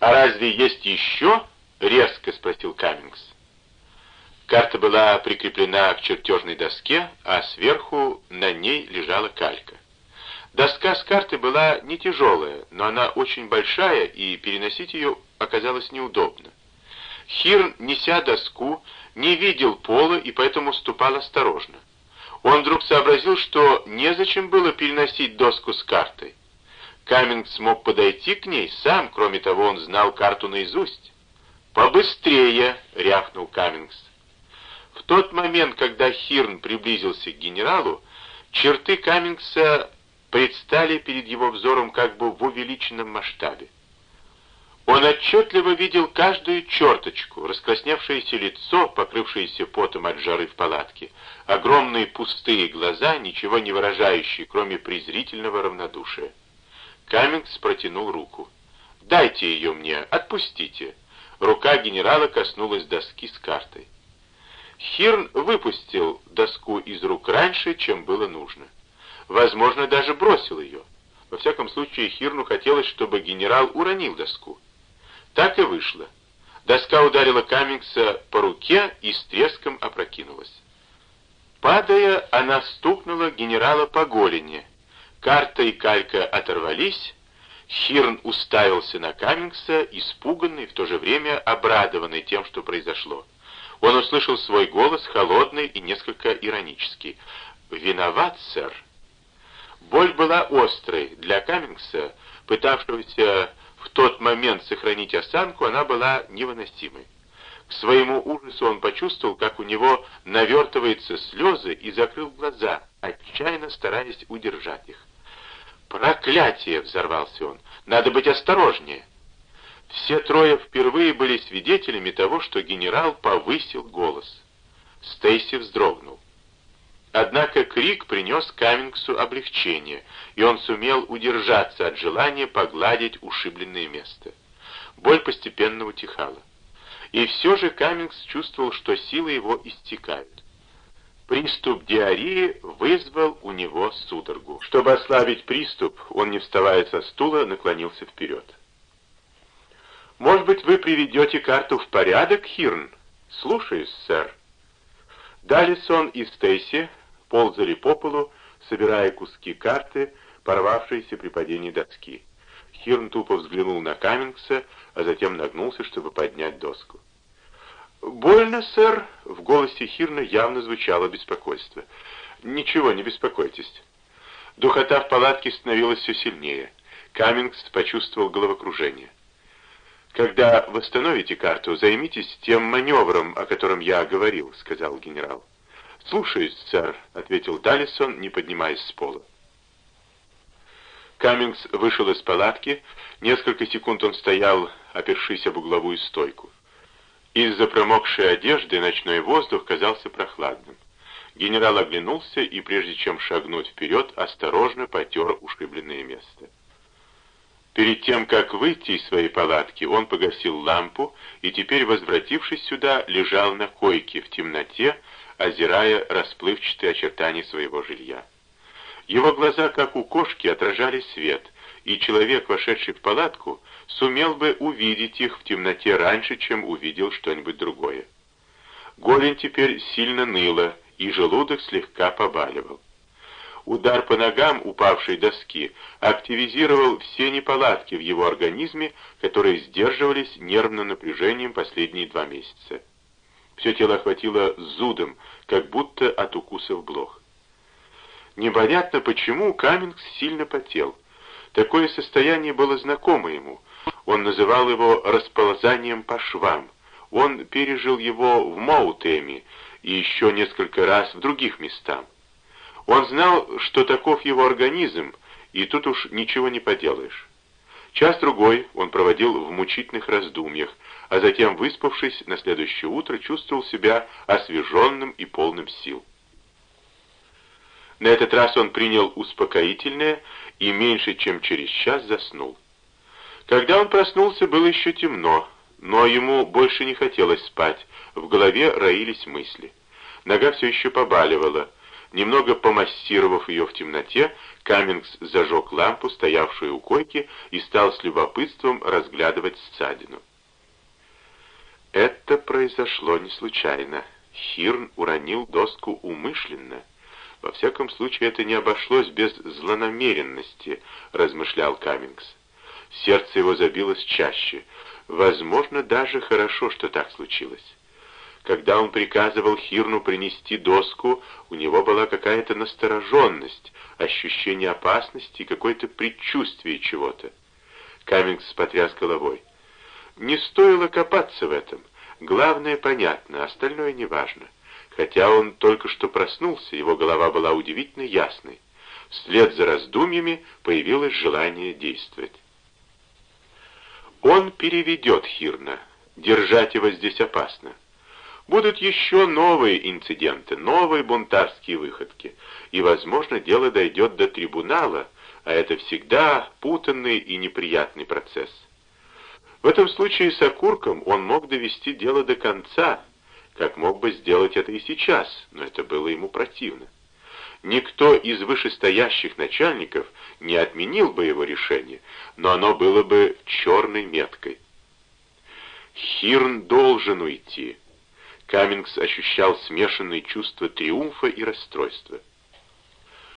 «А разве есть еще?» — резко спросил Каммингс. Карта была прикреплена к чертежной доске, а сверху на ней лежала калька. Доска с картой была не тяжелая, но она очень большая, и переносить ее оказалось неудобно. Хирн, неся доску, не видел пола и поэтому ступал осторожно. Он вдруг сообразил, что незачем было переносить доску с картой. Каминг смог подойти к ней сам, кроме того, он знал карту наизусть. «Побыстрее!» — рявкнул Каммингс. В тот момент, когда Хирн приблизился к генералу, черты Каммингса предстали перед его взором как бы в увеличенном масштабе. Он отчетливо видел каждую черточку, раскрасневшееся лицо, покрывшееся потом от жары в палатке, огромные пустые глаза, ничего не выражающие, кроме презрительного равнодушия. Каммингс протянул руку. «Дайте ее мне, отпустите!» Рука генерала коснулась доски с картой. Хирн выпустил доску из рук раньше, чем было нужно. Возможно, даже бросил ее. Во всяком случае, Хирну хотелось, чтобы генерал уронил доску. Так и вышло. Доска ударила Каммингса по руке и с треском опрокинулась. Падая, она стукнула генерала по голени. Карта и калька оторвались. Хирн уставился на Каммингса, испуганный, в то же время обрадованный тем, что произошло. Он услышал свой голос, холодный и несколько иронический. «Виноват, сэр». Боль была острой. Для Каммингса, пытавшегося в тот момент сохранить осанку, она была невыносимой. К своему ужасу он почувствовал, как у него навертываются слезы и закрыл глаза, отчаянно стараясь удержать их. «Проклятие!» — взорвался он. «Надо быть осторожнее!» Все трое впервые были свидетелями того, что генерал повысил голос. Стейси вздрогнул. Однако крик принес Каммингсу облегчение, и он сумел удержаться от желания погладить ушибленное место. Боль постепенно утихала. И все же Каммингс чувствовал, что силы его истекают. Приступ диареи вызвал у него судорогу. Чтобы ослабить приступ, он, не вставая со стула, наклонился вперед. «Может быть, вы приведете карту в порядок, Хирн?» «Слушаюсь, сэр». Далисон и Стейси ползали по полу, собирая куски карты, порвавшиеся при падении доски. Хирн тупо взглянул на Каммингса, а затем нагнулся, чтобы поднять доску. «Больно, сэр?» — в голосе Хирна явно звучало беспокойство. «Ничего, не беспокойтесь». Духота в палатке становилась все сильнее. Каммингс почувствовал головокружение. «Когда восстановите карту, займитесь тем маневром, о котором я говорил», — сказал генерал. «Слушаюсь, сэр», — ответил Даллисон, не поднимаясь с пола. Каммингс вышел из палатки. Несколько секунд он стоял, опершись об угловую стойку. Из-за промокшей одежды ночной воздух казался прохладным. Генерал оглянулся и, прежде чем шагнуть вперед, осторожно потер ушибленное место. Перед тем, как выйти из своей палатки, он погасил лампу и теперь, возвратившись сюда, лежал на койке в темноте, озирая расплывчатые очертания своего жилья. Его глаза, как у кошки, отражали свет, и человек, вошедший в палатку, сумел бы увидеть их в темноте раньше, чем увидел что-нибудь другое. Голень теперь сильно ныла, и желудок слегка побаливал. Удар по ногам упавшей доски активизировал все неполадки в его организме, которые сдерживались нервным напряжением последние два месяца. Все тело охватило зудом, как будто от укусов блох. Непонятно почему Каммингс сильно потел. Такое состояние было знакомо ему. Он называл его расползанием по швам. Он пережил его в Моутеме и еще несколько раз в других местах. Он знал, что таков его организм, и тут уж ничего не поделаешь. Час-другой он проводил в мучительных раздумьях, а затем, выспавшись, на следующее утро чувствовал себя освеженным и полным сил. На этот раз он принял успокоительное и меньше чем через час заснул. Когда он проснулся, было еще темно, но ему больше не хотелось спать, в голове роились мысли. Нога все еще побаливала. Немного помассировав ее в темноте, Каммингс зажег лампу, стоявшую у койки, и стал с любопытством разглядывать ссадину. Это произошло не случайно. Хирн уронил доску умышленно. Во всяком случае, это не обошлось без злонамеренности, размышлял Каммингс. Сердце его забилось чаще. Возможно, даже хорошо, что так случилось. Когда он приказывал Хирну принести доску, у него была какая-то настороженность, ощущение опасности и какое-то предчувствие чего-то. Каммингс потряс головой. Не стоило копаться в этом. Главное понятно, остальное неважно. Хотя он только что проснулся, его голова была удивительно ясной. Вслед за раздумьями появилось желание действовать. Он переведет Хирна. Держать его здесь опасно. Будут еще новые инциденты, новые бунтарские выходки, и, возможно, дело дойдет до трибунала, а это всегда путанный и неприятный процесс. В этом случае с окурком он мог довести дело до конца, как мог бы сделать это и сейчас, но это было ему противно. Никто из вышестоящих начальников не отменил бы его решение, но оно было бы черной меткой. Хирн должен уйти. Каммингс ощущал смешанные чувства триумфа и расстройства.